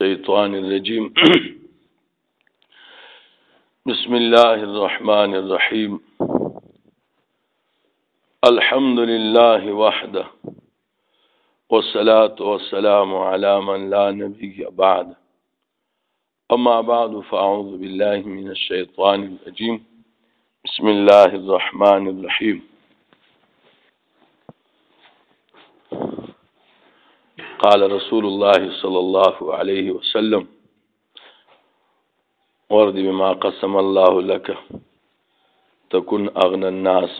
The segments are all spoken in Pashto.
الشيطان الرجيم بسم الله الرحمن الرحيم الحمد لله وحده والصلاة والسلام على من لا نبي بعد أما بعد فأعوذ بالله من الشيطان الرجيم بسم الله الرحمن الرحيم قال رسول الله صلى الله عليه وسلم ورد بما قسم الله لك تكن أغنى الناس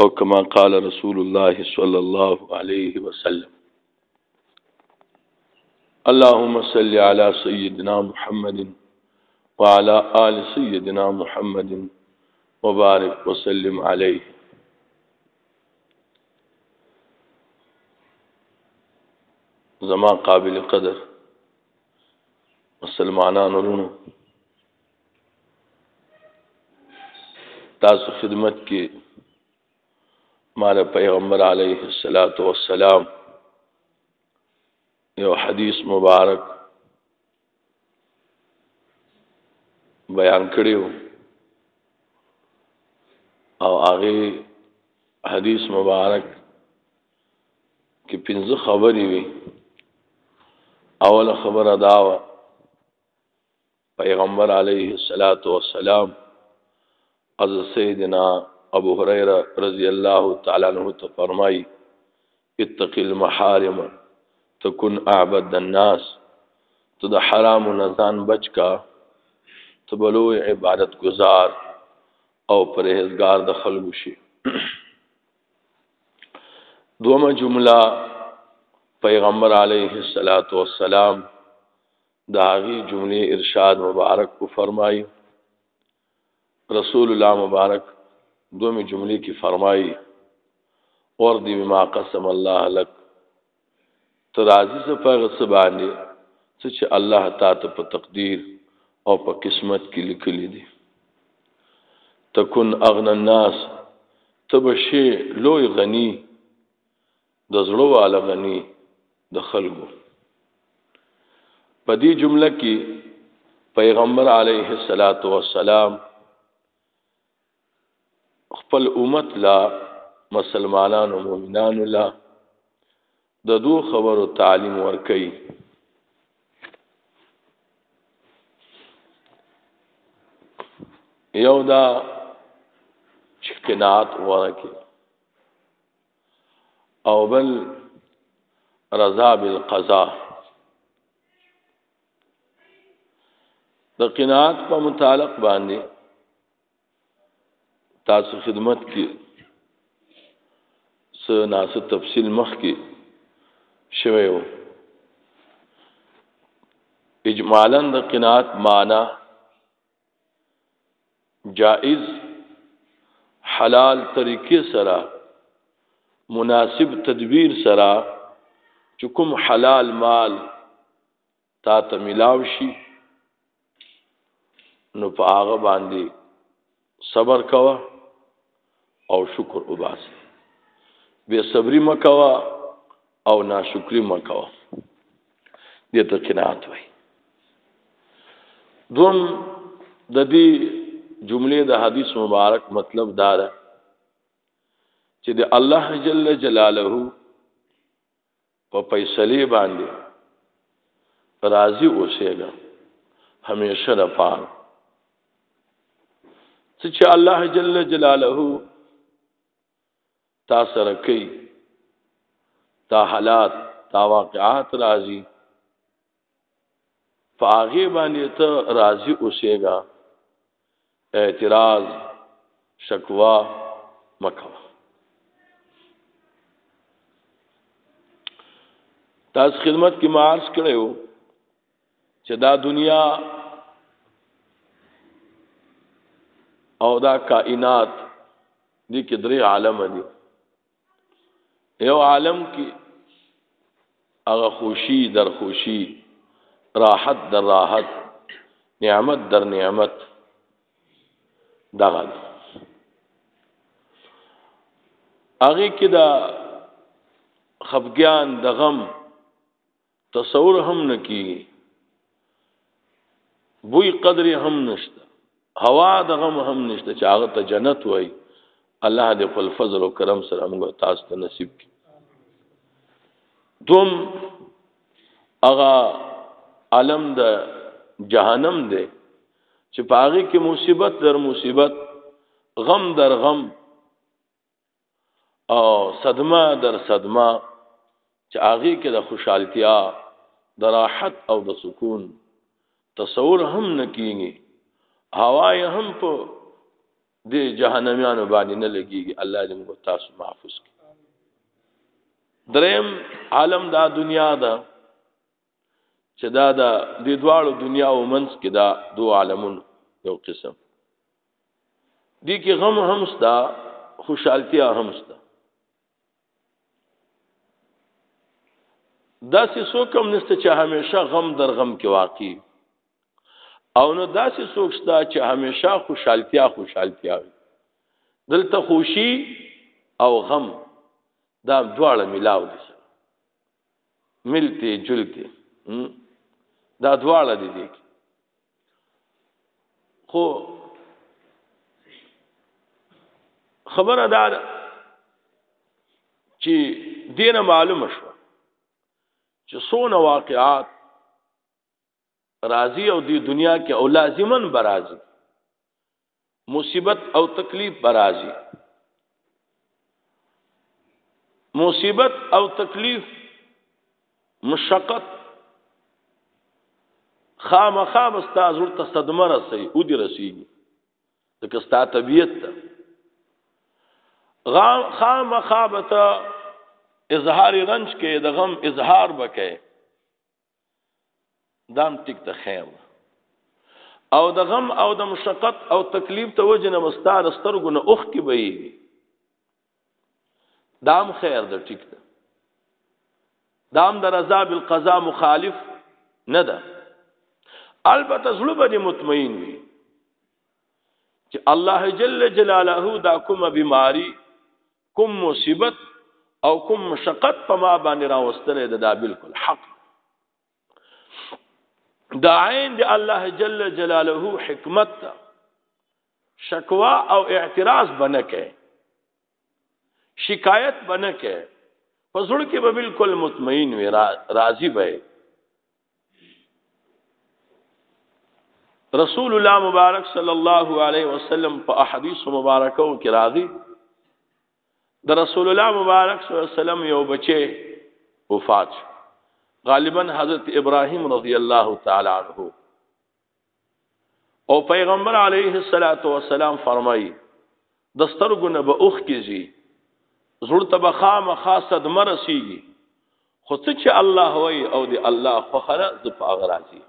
أو كما قال رسول الله صلى الله عليه وسلم اللهم صل على سيدنا محمد وعلى آل سيدنا محمد وبارك وسلم عليه زما قابل قدر مسلمانانو لونو تاسو خدمت مال پیغمبر علیه الصلاۃ والسلام یو حدیث مبارک بیان کړیو او هغه حدیث مبارک کې پنځه خبرې وي اوله خبره دا و پیغمبر علیه الصلاۃ والسلام از سیدنا ابو هريره رضی الله تعالی عنہ ته فرمایي اتق المحارم تكن اعبد الناس ته د حرام نزان بچ کا ته بلو عبادت گزار او پرهیزګار د خلکو شي دومه جمله پیغمبر علیه الصلاۃ والسلام د هغې جملې ارشاد مبارک کو فرمایي رسول الله مبارک دومې جملې کې فرمایي اور دی بما قسم الله لك ترازی څه په غصه باندې څه چې الله تعالی ته په تقدیر او په قسمت کې لیکلي دي تکون اغنى الناس تبشي لوی غنی د زړه والا غني د خلکو په دې جمله کې پیغمبر علیه الصلاۃ والسلام خپل امت لا مسلمانانو مؤمنانو لا د دو خبرو تعلیم ورکي یو دا چې قناعت ورکي او بل رضا بالقضاء د قناعت په متعلق باندې تاسو خدمت کې څه ناسه تفصیل مخ کې شوی وو اجمالا د قناعت معنی جائز حلال طریقې سره مناسب تدبیر سره چې کوم حلال مال تا ته ملاو شي نو په هغه باندې صبر کوه او شکر وباسه بے صبری مکوا او ناشکری مکوا دې ته قناعت وای دوم د دې جملې د حدیث مبارک مطلب دا ده چې د الله جل جلاله په فیصلې باندې راضي اوسېږه همیشه د پاره څه چې الله جل جلاله تا سره کوي تا حالات تا واقعات راضي په هغه باندې ته راضي اوسېګا اعتراض شکوا مکو تاسو خدمت کې مارس کړو چې دا دنیا او دا کائنات دي کې درې عالم دي یو عالم کې هغه خوشي در خوشي راحت در راحت نعمت در نعمت دغه هغه کې دا خفګان د غم تصور هم نه کیږي بوی قدر هم نشته هوا دغه هم نشته چې هغه ته جنت وای الله دې په فضل او کرم سره موږ تاسو ته نصیب کړي دوم هغه عالم د جهنم دی چې پاغي کې مصیبت در مصیبت غم در غم او صدمه در صدمه چې هغه کې د خوشحالتیا د راحت او د سکون تصور هم نکېږي هوا هم په د جهنميانو باندې نه لګيږي الله دې موږ تاسو محفوظ کړي دریم عالم دا دنیا ده چې دا د دې دواړو دنیا او منځ کې دا دوه عالمون یو قسم دي کې غم هم ستا خوشحالتیا هم ستا دا سې سو کم نشته چې همیشه غم در غم کې واقع او نو دا سې سوک ستا چې همیشه خوشحالتیا خوشحالتیا دلته خوشي او غم دا دواړه ملاو دي ملته جلته دا دواړه دي دي خو خبره دا ده چې دینه معلومه شو چې سونه واقعات راضی او دی دنیا کې او لازمن برازي مصیبت او تکلیف برازي مصیبت او تکلیف مشقت خامخا مستا زړه ته صدمه رسي او دي رسیږي ځکه ستا طبیعت ته غام خامخا بتا اظهار رنج کې د غم اظهار بکې دام ټیک ته خیر ده او د غم او د مشقت او تکلیف ته وجه نه مستار سترګو نه اوخ کې بهيږي دام خیر ده ټیک ده دام د رضا بالقضاء مخالف نه ده البته زړه به مطمئن وي چې الله جل جلاله دا کومه بیماری کوم مصیبت او کوم مشقت په ما باندې راوستلې ده دا بالکل حق دا عین دی الله جل جلاله حکمت ده شکوا او اعتراض بنه کې شکایت بنه کې پسړ کې به بالکل مطمئن وي راضي وي رسول الله مبارک صلی الله علیه وسلم په احادیث مبارکو کې راغی د رسول الله مبارک صلی الله علیه وسلم یو بچی وفات غالبا حضرت ابراهیم رضی الله تعالی عنہ او پیغمبر علیه الصلاۃ والسلام فرمایي د سترګو نه به اوخ کیږي زړه ته به خامه خاصه د مرسیږي خو څه چې الله وای او دی الله خو خره ز په هغه راځي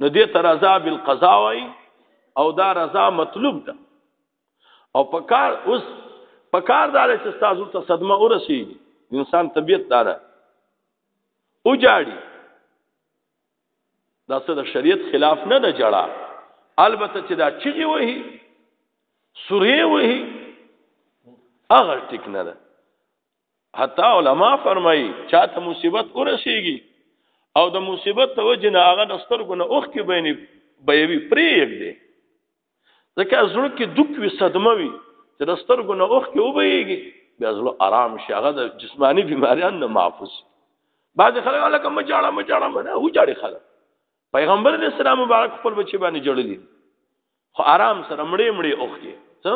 نو دې ته رضا بالقضا وای او دا رضا مطلوب ده او په کار اوس په کار دار چې تاسو ته صدمه ورسیږي انسان طبیعت دار او جاړي دا څه د شریعت خلاف نه ده جړه البته چې دا چیږي وې سورې وې هغه ټیک نه ده حتی علما فرمایي چاته مصیبت ورسیږي او د مصیبت توجه نه هغه د سترګو نه اوخ کې بیني بيوي پرې یګ دی ځکه زړه کې دوک وي صدمه وي چې د سترګو نه اوښکې وبهیږي بیا زړه آرام شي هغه د جسماني بیماریان نه محفوظ شي بعض خلک لکه مه جاړه مه جاړه مه نه هو جاړي خلک پیغمبر علیه السلام مبارک خپل بچی باندې جړلې خو آرام سره مړې مړې اوخکې څه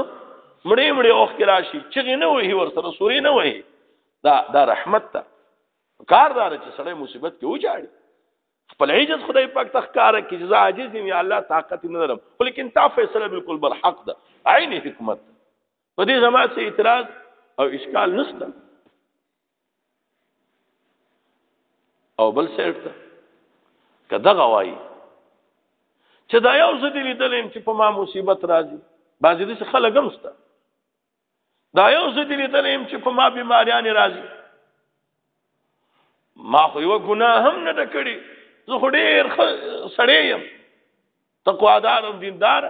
مړې مړې اوخکې راشي چغې نه وهي ور سره سورې نه وهي دا دا رحمت ته کاردار چې سړی مصیبت کې وجاړي خپل عجز خدای پاک تخکار کی جزا عجز یم یا الله طاقت نه لرم ولیکن تا فیصله بالکل بر حق ده عین حکمت په دې زما څه اعتراض او اشکال نشته او بل سیټ ته کدا غوای چې دا یو ځدی لیدلم چې په ما مصیبت راځي بعضی دې خلګم سته دا یو څه دي لیدلم چې په ما بیماریان راځي ما خو یو ګناه هم نه ده کړې زه خو ډېر سړی یم تقوادار او دیندار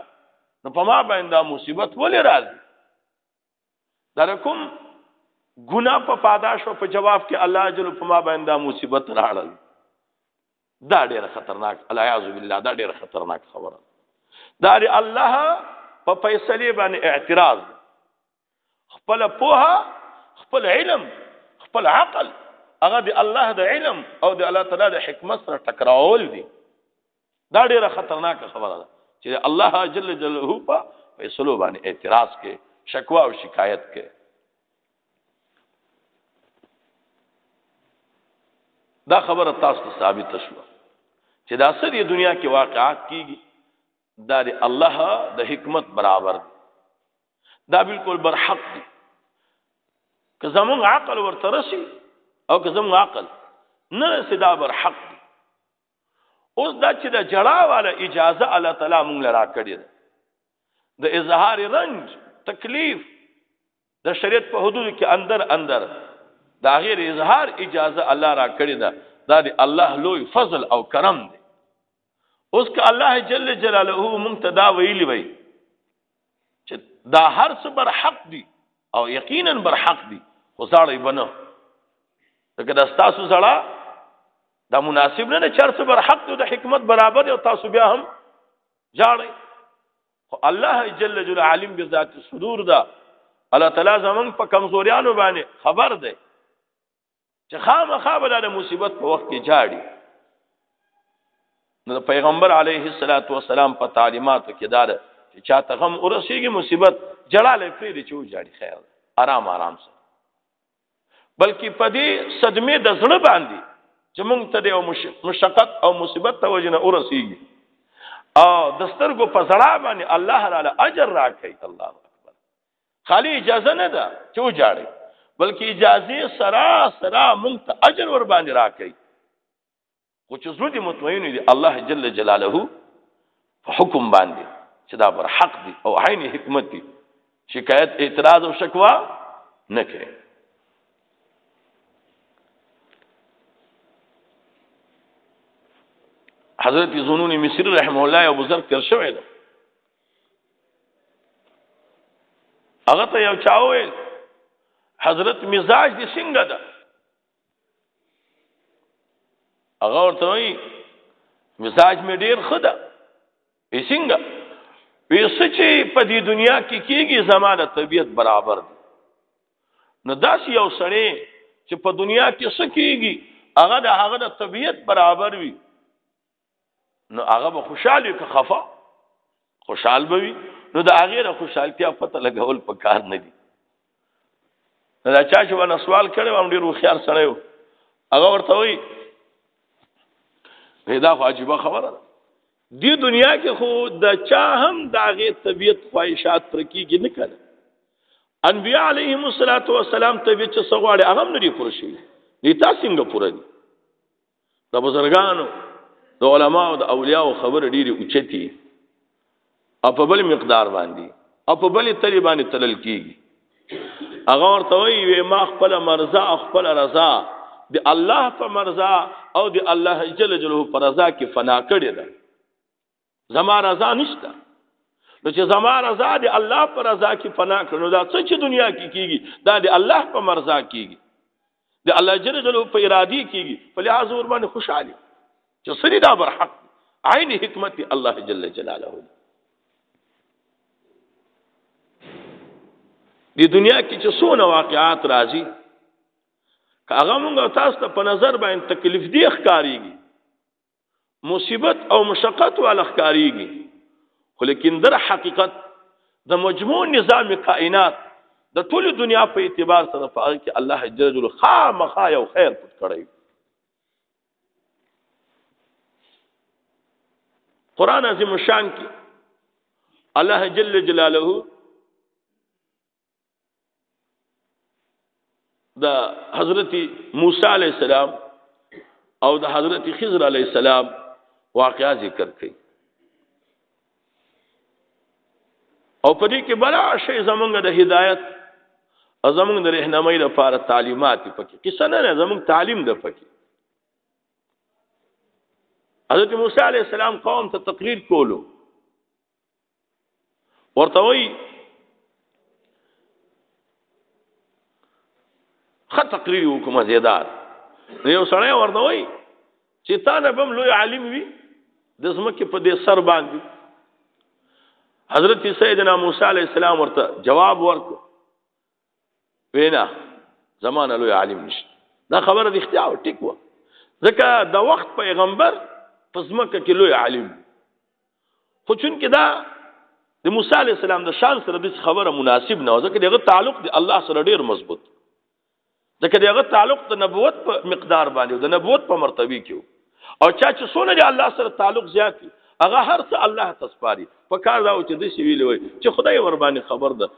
نو په ما باندې دا مصیبت ولې راځي دا کوم ګناه په پاداش او په جواب کې الله جل په ما باندې دا مصیبت راړل دا ډیره خطرناک العیاذ بالله دا ډیره خطرناک خبره دا دی الله په فیصله باندې اعتراض خپل پوها خپل علم خپل عقل هغه دی الله د علم او د الله تعالی د حکمت سره ټکراول دي دا ډیره خطرناک خبره ده چې الله جل جلاله په فیصلو باندې اعتراض کې شکوا او شکایت کې دا خبره تاسو ته ثابت شو چې دا سری دنیا کې واقعات کیږي دا د الله د حکمت برابر دی دا بالکل برحق دی که زمون عقل ورته رسی او که زمون عقل نه رسی دا برحق دی اوس دا چې دا جړا والا اجازه الله تعالی مونږ لرا کړی ده د اظهار رنج تکلیف د شریعت په حدود کې اندر اندر دا غیر اظهار اجازه الله را کړی ده دا دی الله لوی فضل او کرم دی اوس که الله جل جلاله مونږ ته دا ویلی وای چې دا هر څه بر حق دی او یقینا بر حق دی خو زړی بنه لکه دا تاسو زړه دا مناسب نه نه چر څه بر حق دی د حکمت برابر او تاسو بیا هم ځړی خو الله جل جلاله عالم بذات الصدور ده الله تعالی زمون په کمزوریانو باندې خبر ده چې خامخا به د مصیبت په وخت کې جاړي نو پیغمبر علیه الصلاۃ والسلام په تعلیماتو کې دار چې چاته غم ورسیږي مصیبت جلاله پرې چې و جاړي خیر آرام آرام سره بلکې په دې صدمه د زړه باندې چې مونږ ته د مشقت او مصیبت ته وجنه ورسیږي او د سترګو په زړه باندې الله تعالی اجر راکړي الله اکبر خالی اجازه نه ده چې وجاړي بلکې اجازه سرا سرا مونږ ته اجر ور باندې راکړي خو چې زړه دې مطمئن وي الله جل جلاله په حکم باندې چې دا بر حق دي او عین حکمت دي شکایت اعتراض او شکوا نه کوي حضرت زنون مصری رحم الله او بزرگ تر شوی ده هغه ته یو چاوې حضرت مزاج دي څنګه ده هغه ورته وی مزاج مې ډیر خدا یې څنګه وی سچې په دې دنیا کې کیږي زمانه طبیعت برابر دی نو داس یو سړی چې په دنیا کې سکیږي هغه د هغه د طبیعت برابر وي نو هغه به خوشاله وي که خفه خوشحال به وي نو د هغې نه خوشحالتیا پته لګول په کار نه دي دا چا چې ونه سوال کړی وم ډېر هوښیار سړی و هغه ورته وایي دا خو عجیبه خبره ده دی دنیا کې خو د چا هم د هغې طبیعت خواهشات پر کېږي نه کړه انبیاء علیهم السلام طبیعت چې څه غواړي هغه هم نه دي پوره شوي دی تا څنګه پوره دي د بزرګانو د علما او د اولیاء خبر ډیره اوچتي او په بل مقدار باندې او په بل تری باندې تلل کیږي هغه ورته وی ما خپل مرزا خپل رضا د الله په مرزا او د الله جل جلاله پر رضا کې فنا کړی ده زما رضا نشته نو چې زما رضا دی الله پر رضا کې فنا کړو دا څه چې دنیا کې کیږي دا دی الله په مرزا کیږي د الله جل جلاله په ارادي کیږي فلهذا ور باندې خوشاله چې سړي دا بر حق عین حکمت الله جل جلاله دی دنیا کې چې څونه واقعات راځي هغه موږ تاسو ته په نظر باندې تکلیف دی ښکاریږي مصیبت او مشقت والا ښکاریږي خو لیکن در حقیقت د مجموع نظام کائنات د ټول دنیا په اعتبار سره فعال کې الله جل جلاله خامخا یو خیر پټ کړی قران عظیم شان کې الله جل جلاله دا حضرت موسی علی السلام او د حضرت خضر علی السلام واقعا ذکر کړي او په دې کې بلا شی زمونږ د هدایت زمونږ د رهنمای لپاره تعلیمات پکې کیسه نه زمونږ تعلیم ده پکې حضرت موسی علی السلام قوم ته تقریر کولو ورته وای خط تقریر وکم زیدار یو سړی ورته وای چې تا نه بم لوی عالم وي د زمکه په دې سر باندې حضرت سیدنا موسی علی السلام ورته جواب ورکړ وینا زمانه لوی عالم نشته دا خبره د اختیار او ټیک و ځکه د وخت پیغمبر پزمکه کې لوی عالم خو چون کې دا د موسی علی السلام د شان سره د خبره مناسب نه ځکه دغه تعلق د الله سره ډیر مضبوط ځکه دغه تعلق د نبوت په مقدار باندې د نبوت په مرتبه کې او چا چې سونه د الله سره تعلق زیات کی هغه هر څه الله تسپاري په کار دا و چې د سی ویلوي چې خدای ور باندې خبر ده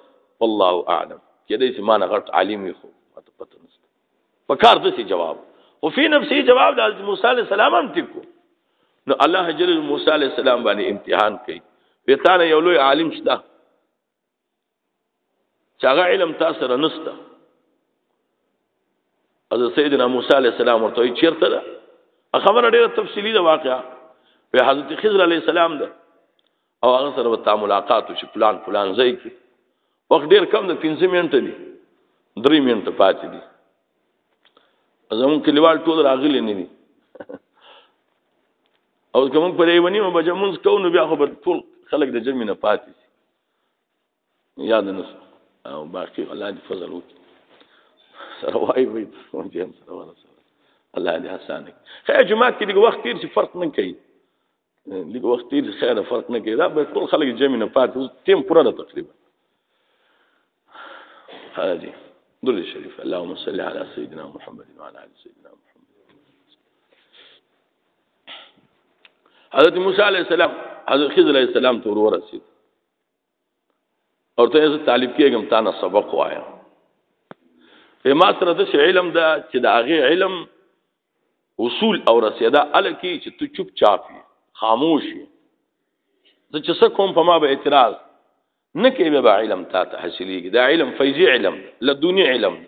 والله اعلم کېدای شي مانه غټ عالم وي خو ماته پته نشته په کار د څه جواب او فی نفسه جواب د حضرت موسی علی السلام هم ټکو نو الله جل موسی علی السلام باندې امتحان کوي ویتانه یو لوی عالم شته چې هغه علم تاسو سره نشته از سیدنا موسی علی السلام ورته چیرته ده خبره ډیره تفصیلی ده واقعا په حضرت خضر علی السلام ده او هغه سره به تا ملاقات وشي پلان پلان ځای کې وخت ډیر کم د 15 منټه دی 3 منټه پاتې دي زمون کلیوال ټول راغلي نه دي او کوم په ریونی مو بجمونز کو نو بیا خو به ټول خلک د جمع نه پاتې شي یاد نه او باقی الله دې فضل وکړي سره وای وای کوم چې سره ورسره الله دې حسانه خیر جمعه کې دغه وخت تیر شي فرق نه کوي لیک وخت تیر خیر فرق نه کوي دا به ټول خلک جمع نه پاتې تیم پوره ده تقریبا حاجی درود شریف اللهم صل علی سیدنا محمد وعلى ال سیدنا محمد حضرت موسی علیہ السلام حضرت خضر علیہ السلام ته ورسید او ته یې طالب کېږم تا نه سبق وایا په ما سره د علم دا چې د هغه علم اصول او رسیدا الکی چې ته چوپ چاپ یې خاموش یې زه چې څه کوم په ما به اعتراض نه کوي به علم تا ته حاصلېږي دا علم فیضي علم لدونی علم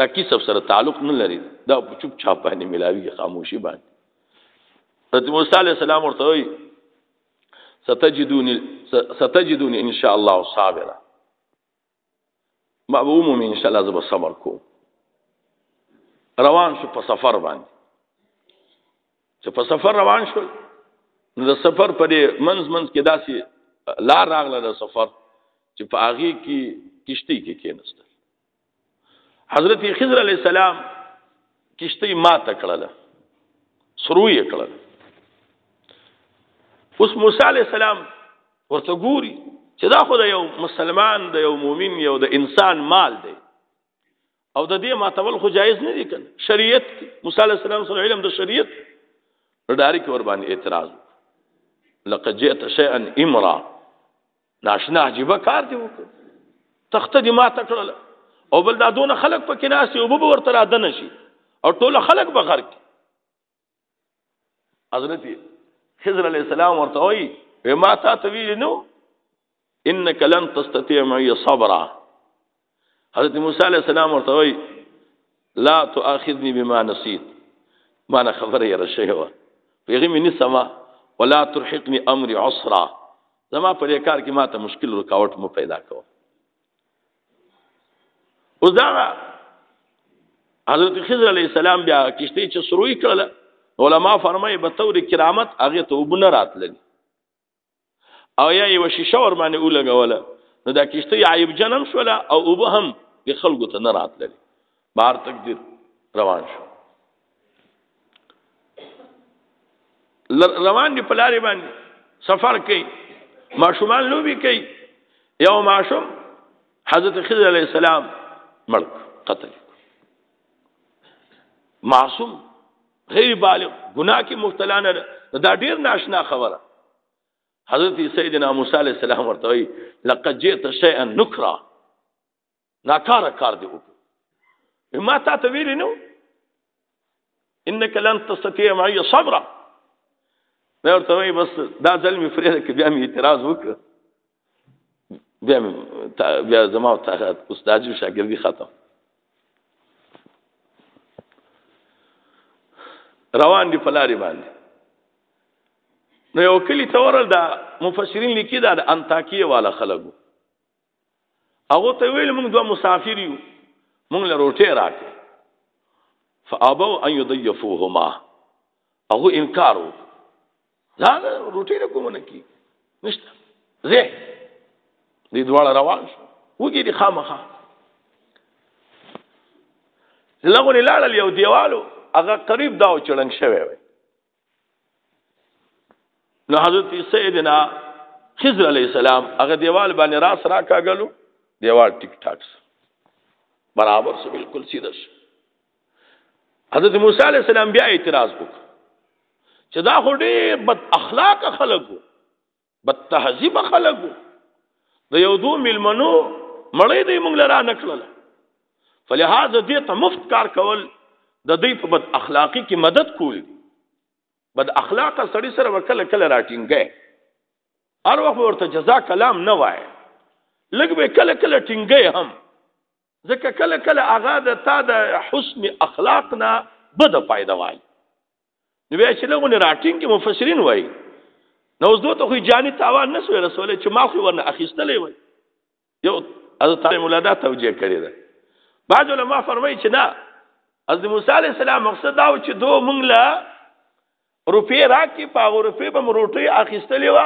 دا کسب سره تعلق نه لري دا په چوپ چاپ باندې ملاوي خاموشي باندې حضرت موسی علیہ السلام ورته وی ستجدونی ستجدونی ان شاء الله صابرا ما به ومومي ان شاء الله زه به صبر کوم روان شو په سفر باندې چې په سفر روان شو نو د سفر په منځ منځ کې داسې لار راغله د سفر چې په هغه کې کشتی کې کېنستل حضرت خضر علی السلام کشتی ما تکړه سروي کړل اوس موسی علی السلام ورته ګوري چې دا خو د یو مسلمان د یو مؤمن یو د انسان مال دی او د دې ماتول خو جایز نه دي کنه شریعت موسی علی السلام سره علم د شریعت ډاری کې ور باندې اعتراض لقد جئت شيئا امرا ناشنا عجيبه کار دی وکړ تخته دې ما تکړه او بل دا دون خلق پکې ناس یو به ورته را دنه شي او ټول خلق به غرق حضرت خضر علیہ السلام ورته وی وی ما تا ته ویل نو انك لن تستطيع معي صبرا حضرت موسی علیہ السلام ورته وی لا تؤاخذني بما نسيت ما نه خبره یې رشه و پیغه مې نسما ولا ترحقني امر عسرا زما په کار کې ما ته مشکل رکاوټ مو پیدا کو اوس دا حضرت خضر علی السلام بیا کشته چې سروي کړل علما فرمایي به تور کرامت هغه ته وبنه راتلل او یا یو شیشه ور باندې ولګوله نو دا کشته عیب جنم شوله او وبهم د خلکو ته نه راتلل بهر تقدیر روان شو روان دي په لارې باندې سفر کوي ماشومان لوبي کوي یو ماشوم حضرت خضر علیہ السلام مړ قتل معصوم غیر بالغ گناہ کې مبتلا نه دا ډیر ناشنا خبره حضرت سیدنا موسی علیہ السلام ورته وی لقد جئت شیئا نکرا ناکاره کار دی وکړو ما تا ته ویلی نو انک لن تستطيع معي صبرا دا ورته وای بس دا ځل می فرېره کې بیا می اعتراض وکړ بیا می بیا زما او تاسو استاد او شاګردي ختم روان دي پلاری باندې نو یو کلی تورل دا مفسرین لیکي دا د انتاکیه والا خلګو هغه ته ویل موږ دوه مسافر یو موږ له روټه راکې فابو ان يضيفوهما هغه انکار وکړ دا روټي له کوم نه کی نشته زه دې دواړه روان شو وګي دي خامخه لغونی لاړل یو دیوالو هغه قریب داو چړنګ شوی وي نو حضرت سیدنا خضر علی السلام هغه دیوال باندې راس را کاګلو دیوال ټیک ټاک برابر سو بالکل سیده شو حضرت موسی علی السلام بیا اعتراض وکړ چې دا خو ډېر بد اخلاق خلکو بد تهذیب خلکو د یو دوه ملمنو مړې دې مونږ لرا نکړل فلهذا دې ته مفت کار کول د دې په بد اخلاقی کې مدد کول بد اخلاق سړی سره وکړه کله راټینګه ار وخت ورته جزاء کلام نه وای لګ به کله کله ټینګه هم ځکه کله کله هغه د تا د حسن اخلاق نه بده فائدہ وای نو بیا چې لغونه راټینګ کې مفسرین وای نو اوس دوی ته خو جاني تاوان نه سوی رسول چې ما خو ورنه اخیستلې وای یو از تعالی مولا دا توجیه کړی ده بعض علما فرمایي چې نه از موسی علی السلام مقصد دا و چې دوه مونږ لا روپی راکې په هغه روپی به مروټي اخیستلې و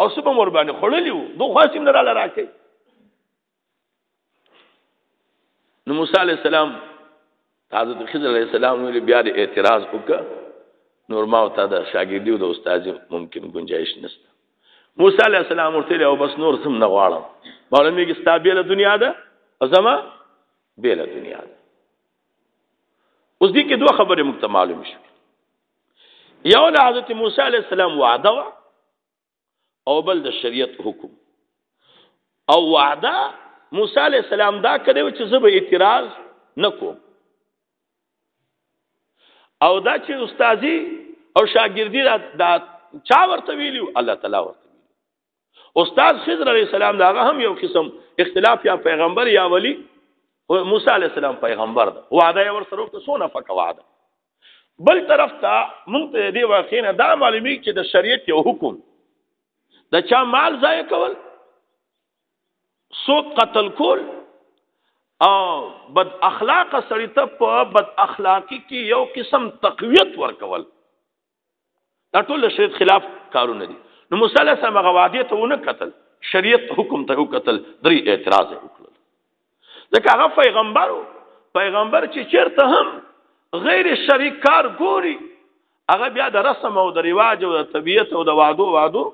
او سبه مور باندې خړلې و دوه خاصم نه را لراکې نو موسی علی السلام حضرت خضر علی السلام ویل بیا د اعتراض وکړه نور ما او تا د شاګردي او د استاد ممکن گنجائش نشته موسی علی السلام ورته او بس نور سم نه غواړم مولا میږي ستابیله دنیا ده ازما بیله دنیا ده اوس دې کې دوه خبرې مکتمل معلوم شو یو د حضرت موسی علی السلام وعده وا او بل د شریعت حکم او وعده موسی علی السلام دا کړو چې زه به اعتراض نکوم او دا چې استادی او شاګردی دا چا ورته ویلو الله تعالی ورته استاد خضر علی السلام دا هم یو قسم اختلاف یا پیغمبر یا ولی موسی علی السلام پیغمبر دا وعده ور سره ته سونه فک وعده بل طرف ته مونږ ته دې واقع نه دا معلومی چې د شریعت یو حکم د چا مال ضایع کول سوق قتل کول او بد اخلاق سړی ته په بد اخلاقی کې یو قسم تقویت ورکول دا ټول شریعت خلاف کارونه دي نو موسی علیه السلام هغه وعده ته ونه کتل شریعت حکم ته وکتل درې اعتراض وکړل ځکه هغه پیغمبر پیغمبر چې چیرته هم غیر شرعي کار ګوري هغه بیا د رسم او د رواج او د طبیعت او د وعدو وعدو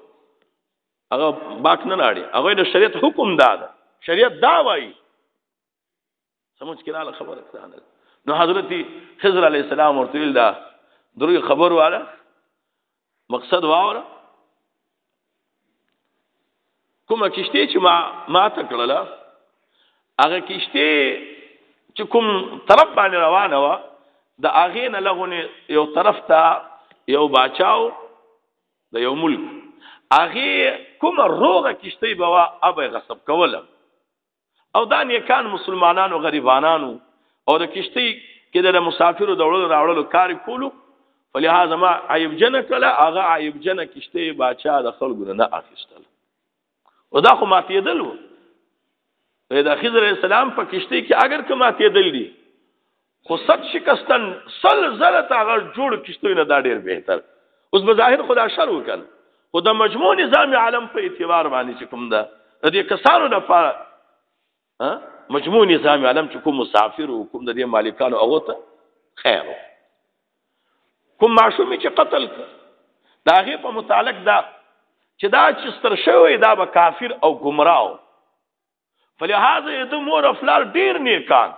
هغه باک نه لاړي هغه د شریعت حکم دا ده شریعت دا وایي سمجھ کې رااله خبره ستانه نو حضرت خضر علی السلام ورته ویل دا دروي خبر واله مقصد واوره کومه کشته چې ما ما تکړه هغه کشته چې کوم طرف باندې روانه و د اغه نه لغونه یو طرف ته یو بچاو د یو ملک اغه کوم روغه کشته بوا ابه غصب کوله او دا نیکان مسلمانانو غریبانانو او د کشتی کې د مسافرو د وړلو راوړلو کار کولو فلهذا ما عیب جن کله هغه عیب جن کشته بچا د خلکو نه اخیستل او دا خو ماتېدل وو دا خضر السلام په کشته کې اگر که ماتېدل دي خو صد شکستن سل زل تا غړ جوړ کیستوی نه دا ډیر بهتر اوس به ظاهر خدا شر وکړ خو د مجموع نظام عالم په اعتبار باندې چې کوم ده د دې کسانو د پاره مجموع نظام عالم چې کوم مسافر او کوم د دې مالکانو هغه ته خیر کوم معشوم چې قتل کړ دا هغه په متعلق دا چې دا چې ستر شوی دا به کافر او گمراه فلهذا د مور افلار ډیر نیکان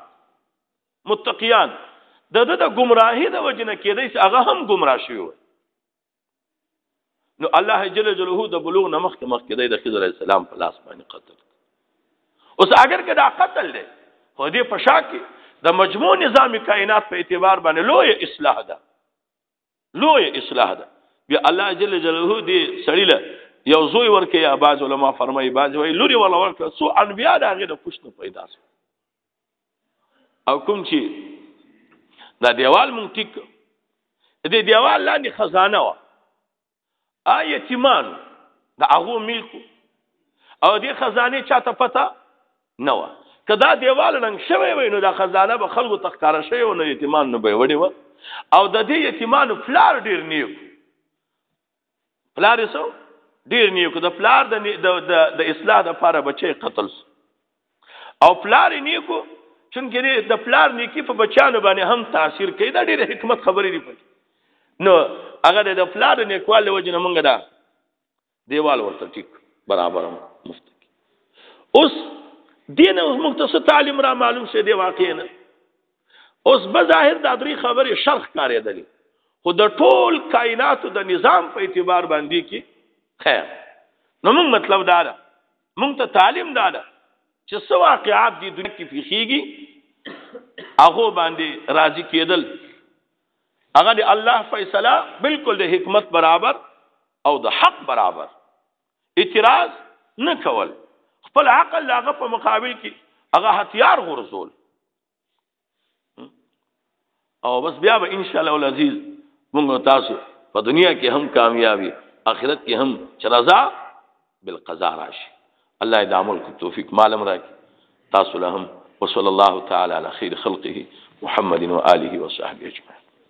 متقیان د د گمراهی د وجنه کېدای چې هغه هم گمراه شوی وي نو الله جل جلاله د بلوغ نمخ کې مخ کې د خضر السلام په لاس باندې قتل اوس اگر که دا قتل دی خو دې په شا کې د مجموع نظام کائنات په اعتبار باندې لوی اصلاح ده لوی اصلاح ده بیا الله جل جلاله دې سړی له یو زوی ورکه یا باز علما فرمایي باز وای لوري ولا ورکه سو انبیا دا غي د پښتنه پیدا سو او کوم چې دا دیوال مونږ ټیک دې دیوال لاندې خزانه و ا یتیمان د هغه ملک او د خزانه چاته پتا نه و کدا دیوال رنگ شوی وي نو د خزانه به خلکو تخکاره شوی او نو یتیمان نه به وړي و او د دې یتیمان فلار ډیر نیو فلار سو ډیر نیو د فلار د د اصلاح لپاره بچي قتل سو او پلار یې نیکو چونکې د پلار نیکی په بچانو باندې هم تاثیر کوي دا ډېر حکمت خبرې دي پکې نو هغه د پلار نیکوال له وجې نه مونږ دا دیوال ورته ټیک برابر مفت اوس دین اوس موږ ته څه تعلیم را معلوم شه دی واقع نه اوس به ظاهر دا درې خبرې شرخ کارېدلې خو د ټول کائنات د نظام په اعتبار باندې کې خیر نو موږ مطلب دا ده مونږ ته تعلیم دا ده چې څو واقعات دي دنیا کې پیخیږي هغه باندې راضي کېدل هغه د الله فیصله بالکل د حکمت برابر او د حق برابر اعتراض نه کول خپل عقل لاغه په مقابل کې هغه هتیار غرزول او بس بیا به ان شاء الله العزیز موږ تاسو په دنیا کې هم کامیابی آخرت کې هم چرزا بالقضاء راشي الله دې عمل کو توفیق معلوم راکړي تاسو له هم وصلی الله تعالی علی خیر خلقه محمد و آله و صحبه اجمعین